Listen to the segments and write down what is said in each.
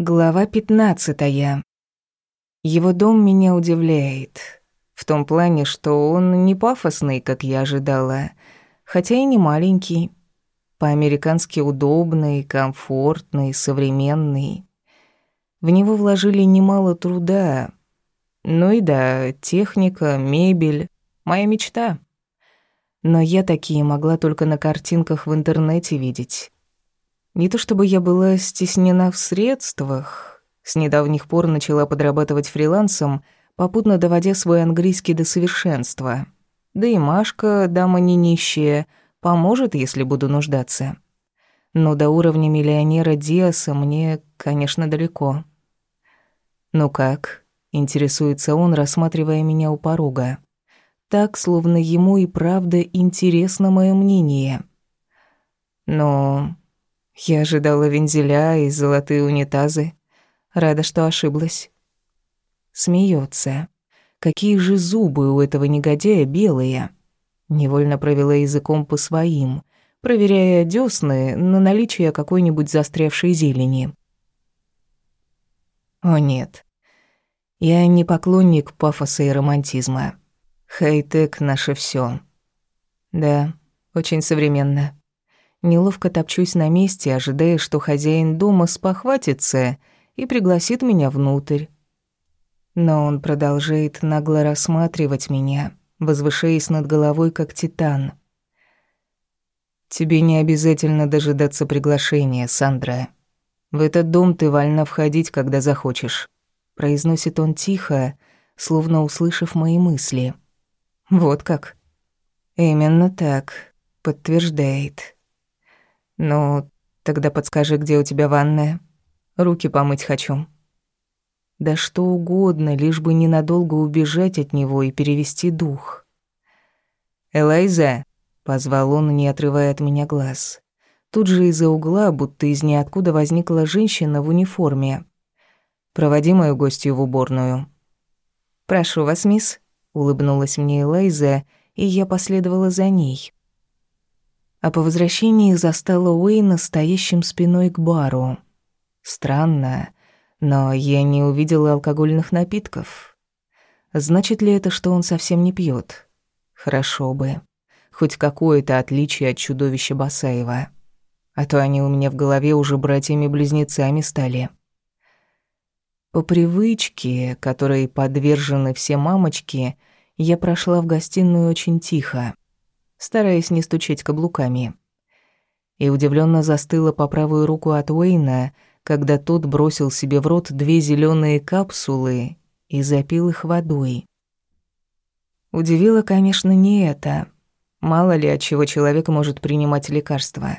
Глава пятнадцатая. Его дом меня удивляет. В том плане, что он не пафосный, как я ожидала, хотя и не маленький. По-американски удобный, комфортный, современный. В него вложили немало труда. Ну и да, техника, мебель — моя мечта. Но я такие могла только на картинках в интернете видеть. Не то чтобы я была стеснена в средствах. С недавних пор начала подрабатывать фрилансом, попутно доводя свой английский до совершенства. Да и Машка, дама не нищая, поможет, если буду нуждаться. Но до уровня миллионера Диаса мне, конечно, далеко. «Ну как?» — интересуется он, рассматривая меня у порога. Так, словно ему и правда интересно мое мнение. «Но я ожидала вензеля и золотые унитазы. Рада, что ошиблась. Смеется. Какие же зубы у этого негодяя белые. Невольно провела языком по своим, проверяя десны на наличие какой-нибудь застрявшей зелени. О нет. Я не поклонник пафоса и романтизма. Хай-тек — наше все. Да, очень современно. Неловко топчусь на месте, ожидая, что хозяин дома спохватится и пригласит меня внутрь. Но он продолжает нагло рассматривать меня, возвышаясь над головой, как титан. «Тебе не обязательно дожидаться приглашения, Сандра. В этот дом ты вольна входить, когда захочешь», — произносит он тихо, словно услышав мои мысли. «Вот как?» «Именно так», — подтверждает. «Ну, тогда подскажи, где у тебя ванная? Руки помыть хочу». Да что угодно, лишь бы ненадолго убежать от него и перевести дух. «Элайза!» — позвал он, не отрывая от меня глаз. Тут же из-за угла, будто из ниоткуда возникла женщина в униформе. «Проводи мою гостью в уборную». «Прошу вас, мисс», — улыбнулась мне Элайза, и я последовала за ней а по возвращении застала Уэйна стоящим спиной к бару. Странно, но я не увидела алкогольных напитков. Значит ли это, что он совсем не пьет? Хорошо бы. Хоть какое-то отличие от чудовища Басаева. А то они у меня в голове уже братьями-близнецами стали. По привычке, которой подвержены все мамочки, я прошла в гостиную очень тихо стараясь не стучать каблуками. И удивленно застыла по правую руку от Уэйна, когда тот бросил себе в рот две зеленые капсулы и запил их водой. Удивило, конечно, не это. Мало ли от чего человек может принимать лекарства.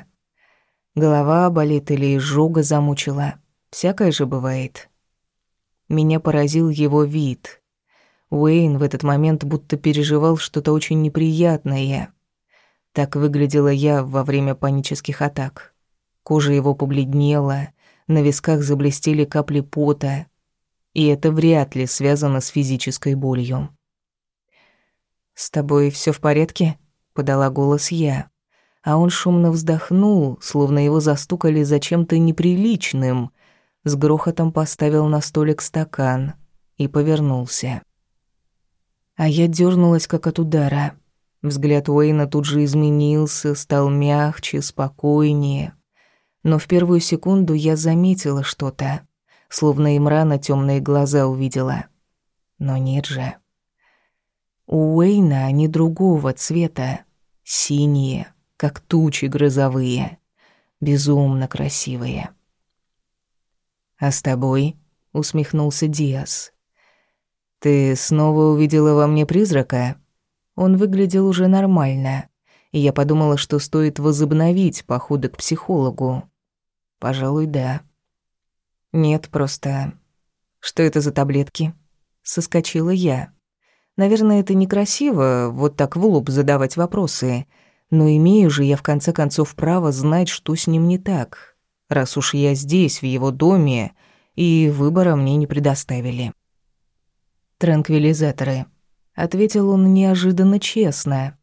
Голова болит или изжога замучила. Всякое же бывает. Меня поразил его вид. Уэйн в этот момент будто переживал что-то очень неприятное. Так выглядела я во время панических атак. Кожа его побледнела, на висках заблестели капли пота, и это вряд ли связано с физической болью. «С тобой все в порядке?» — подала голос я. А он шумно вздохнул, словно его застукали за чем-то неприличным, с грохотом поставил на столик стакан и повернулся. А я дернулась как от удара. Взгляд Уэйна тут же изменился, стал мягче, спокойнее. Но в первую секунду я заметила что-то, словно Имрана темные глаза увидела. Но нет же. У Уэйна они другого цвета, синие, как тучи грозовые, безумно красивые. «А с тобой?» — усмехнулся Диас. «Ты снова увидела во мне призрака?» Он выглядел уже нормально, и я подумала, что стоит возобновить походы к психологу. Пожалуй, да. Нет, просто... Что это за таблетки? Соскочила я. Наверное, это некрасиво, вот так в лоб задавать вопросы, но имею же я в конце концов право знать, что с ним не так, раз уж я здесь, в его доме, и выбора мне не предоставили. Транквилизаторы ответил он неожиданно честно.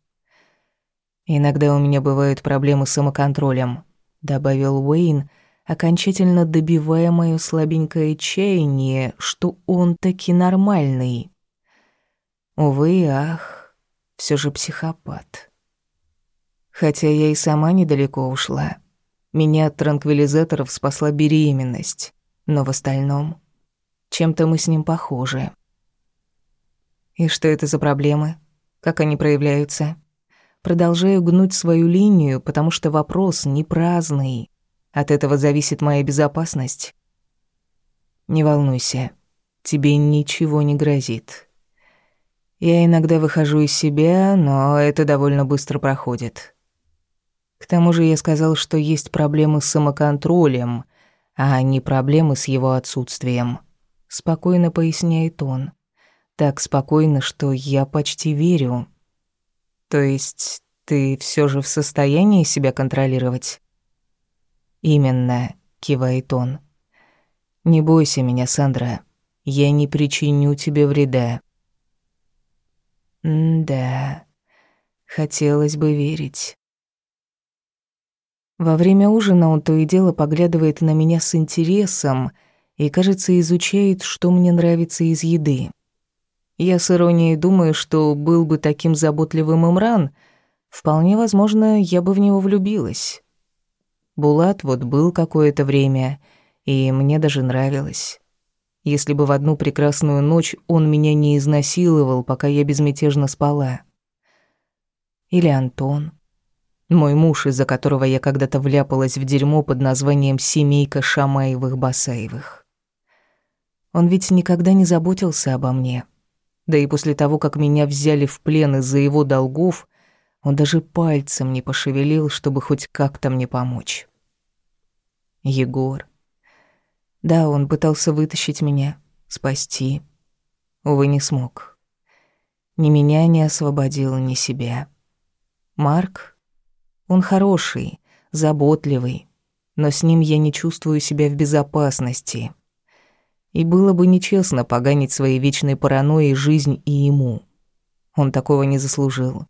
Иногда у меня бывают проблемы с самоконтролем, добавил Уэйн, окончательно добивая моё слабенькое чаяние, что он таки нормальный. Увы ах, всё же психопат. Хотя я и сама недалеко ушла. Меня от транквилизаторов спасла беременность, но в остальном чем-то мы с ним похожи. И что это за проблемы? Как они проявляются? Продолжаю гнуть свою линию, потому что вопрос не праздный. От этого зависит моя безопасность. Не волнуйся, тебе ничего не грозит. Я иногда выхожу из себя, но это довольно быстро проходит. К тому же я сказал, что есть проблемы с самоконтролем, а не проблемы с его отсутствием. Спокойно поясняет он. Так спокойно, что я почти верю. То есть ты все же в состоянии себя контролировать? Именно, кивает он. Не бойся меня, Сандра. Я не причиню тебе вреда. М-да. Хотелось бы верить. Во время ужина он то и дело поглядывает на меня с интересом и, кажется, изучает, что мне нравится из еды. Я с иронией думаю, что был бы таким заботливым Имран, вполне возможно, я бы в него влюбилась. Булат вот был какое-то время, и мне даже нравилось. Если бы в одну прекрасную ночь он меня не изнасиловал, пока я безмятежно спала. Или Антон. Мой муж, из-за которого я когда-то вляпалась в дерьмо под названием «Семейка Шамаевых-Басаевых». Он ведь никогда не заботился обо мне. Да и после того, как меня взяли в плен из-за его долгов, он даже пальцем не пошевелил, чтобы хоть как-то мне помочь. Егор. Да, он пытался вытащить меня, спасти. Увы, не смог. Ни меня не освободил, ни себя. Марк он хороший, заботливый, но с ним я не чувствую себя в безопасности. И было бы нечестно поганить своей вечной паранойей жизнь и ему. Он такого не заслужил.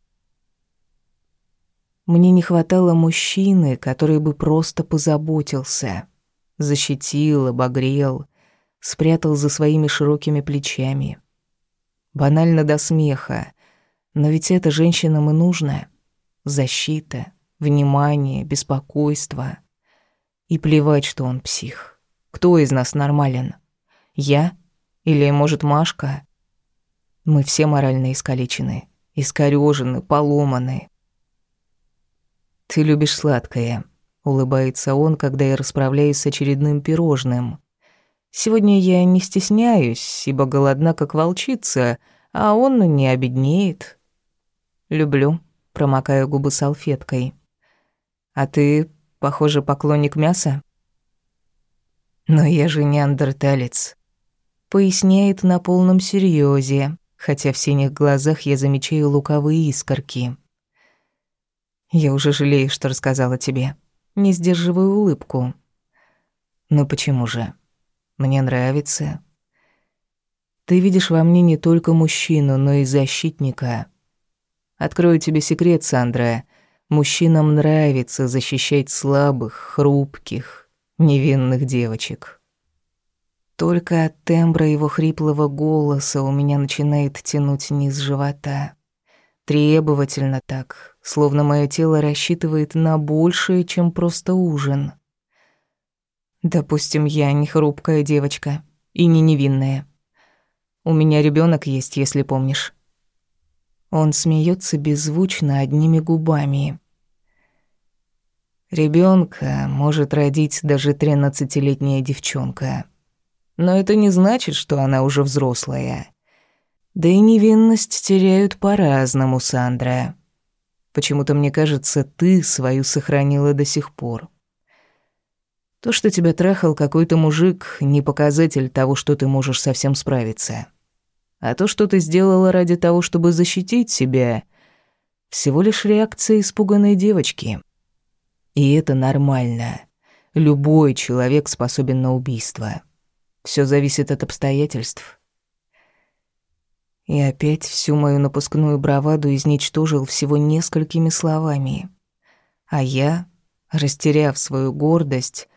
Мне не хватало мужчины, который бы просто позаботился, защитил, обогрел, спрятал за своими широкими плечами. Банально до смеха, но ведь это женщинам и нужно. Защита, внимание, беспокойство. И плевать, что он псих. Кто из нас нормален? Я? Или, может, Машка? Мы все морально искалечены, искорёжены, поломаны. «Ты любишь сладкое», — улыбается он, когда я расправляюсь с очередным пирожным. «Сегодня я не стесняюсь, ибо голодна, как волчица, а он не обеднеет». «Люблю», — промокаю губы салфеткой. А ты, похоже, поклонник мяса? Но я же неандерталец. Поясняет на полном серьезе, хотя в синих глазах я замечаю луковые искорки. Я уже жалею, что рассказала тебе. Не сдерживаю улыбку. Но почему же? Мне нравится. Ты видишь во мне не только мужчину, но и защитника. Открою тебе секрет, Сандра. Мужчинам нравится защищать слабых, хрупких, невинных девочек. Только от тембра его хриплого голоса у меня начинает тянуть низ живота. Требовательно так, словно мое тело рассчитывает на большее, чем просто ужин. Допустим, я не хрупкая девочка и не невинная. У меня ребенок есть, если помнишь. Он смеется беззвучно одними губами. Ребенка может родить даже тринадцатилетняя девчонка. Но это не значит, что она уже взрослая. Да и невинность теряют по-разному, Сандра. Почему-то мне кажется, ты свою сохранила до сих пор. То, что тебя трахал какой-то мужик, не показатель того, что ты можешь совсем справиться. А то, что ты сделала ради того, чтобы защитить себя, всего лишь реакция испуганной девочки. И это нормально. Любой человек способен на убийство. Все зависит от обстоятельств. И опять всю мою напускную браваду изничтожил всего несколькими словами. А я, растеряв свою гордость,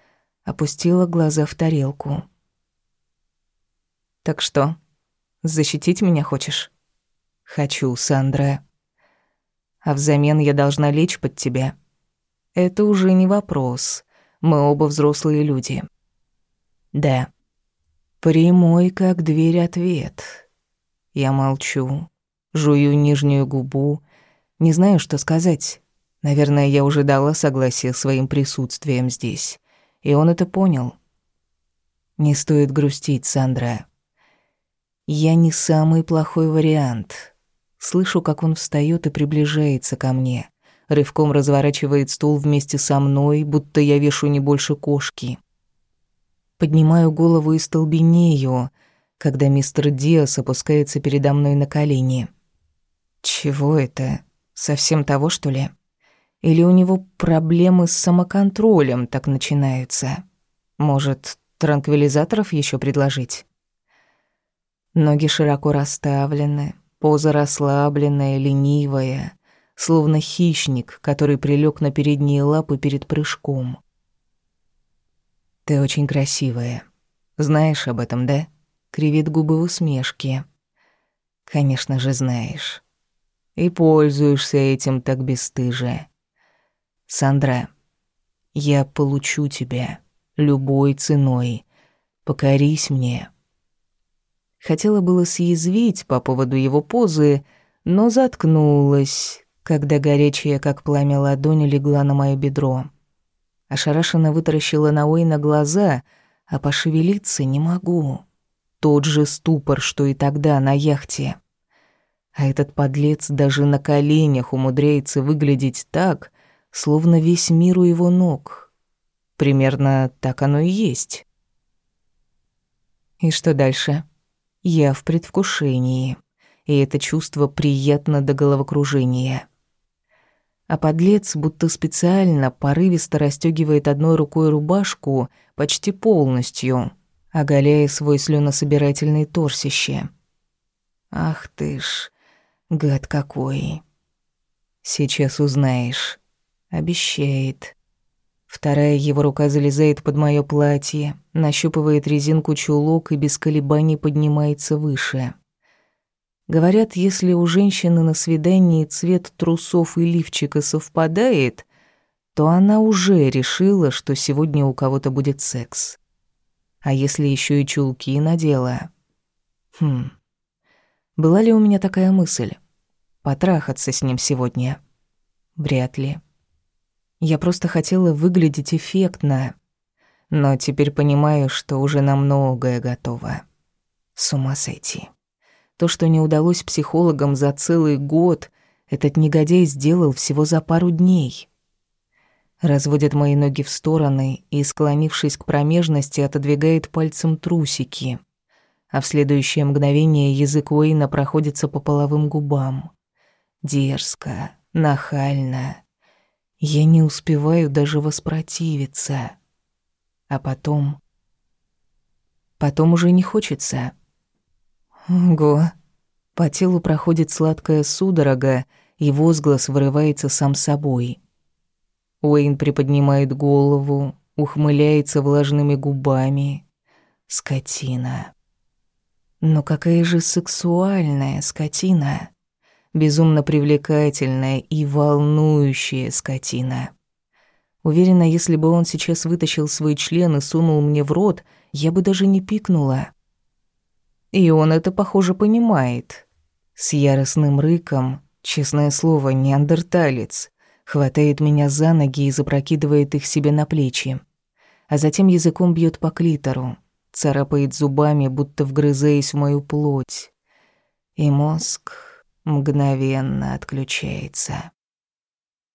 Опустила глаза в тарелку. «Так что, защитить меня хочешь?» «Хочу, Сандра. А взамен я должна лечь под тебя. Это уже не вопрос. Мы оба взрослые люди». «Да». Прямой, как дверь, ответ. Я молчу, жую нижнюю губу, не знаю, что сказать. Наверное, я уже дала согласие своим присутствием здесь, и он это понял. Не стоит грустить, Сандра. Я не самый плохой вариант. Слышу, как он встаёт и приближается ко мне. Рывком разворачивает стул вместе со мной, будто я вешу не больше кошки. Поднимаю голову и столбенею, когда мистер Диас опускается передо мной на колени. Чего это? Совсем того, что ли? Или у него проблемы с самоконтролем так начинаются? Может, транквилизаторов еще предложить? Ноги широко расставлены, поза расслабленная, ленивая, словно хищник, который прилег на передние лапы перед прыжком. «Ты очень красивая. Знаешь об этом, да?» Кривит губы в. «Конечно же знаешь. И пользуешься этим так бесстыже. Сандра, я получу тебя любой ценой. Покорись мне». Хотела было съязвить по поводу его позы, но заткнулась, когда горячая, как пламя ладони, легла на моё бедро. Ошарашенно вытаращила на Уэйна глаза, а пошевелиться не могу. Тот же ступор, что и тогда на яхте. А этот подлец даже на коленях умудряется выглядеть так, словно весь мир у его ног. Примерно так оно и есть. И что дальше? Я в предвкушении, и это чувство приятно до головокружения а подлец будто специально порывисто расстёгивает одной рукой рубашку почти полностью, оголяя свой слюнособирательный торсище. Ах ты ж, гад какой. Сейчас узнаешь. Обещает. Вторая его рука залезает под моё платье, нащупывает резинку чулок и без колебаний поднимается выше. Говорят, если у женщины на свидании цвет трусов и лифчика совпадает, то она уже решила, что сегодня у кого-то будет секс. А если еще и чулки надела? Хм. Была ли у меня такая мысль? Потрахаться с ним сегодня? Вряд ли. Я просто хотела выглядеть эффектно, но теперь понимаю, что уже на многое готова. С ума сойти. То, что не удалось психологам за целый год, этот негодяй сделал всего за пару дней. Разводит мои ноги в стороны и, склонившись к промежности, отодвигает пальцем трусики. А в следующее мгновение язык Уэйна проходится по половым губам. Дерзко, нахально. Я не успеваю даже воспротивиться. А потом... Потом уже не хочется. Ого. По телу проходит сладкая судорога, и возглас вырывается сам собой. Уэйн приподнимает голову, ухмыляется влажными губами. Скотина. Но какая же сексуальная скотина. Безумно привлекательная и волнующая скотина. Уверена, если бы он сейчас вытащил свой член и сунул мне в рот, я бы даже не пикнула. И он это, похоже, понимает. С яростным рыком, честное слово, неандерталец, хватает меня за ноги и запрокидывает их себе на плечи. А затем языком бьет по клитору, царапает зубами, будто вгрызаясь в мою плоть. И мозг мгновенно отключается.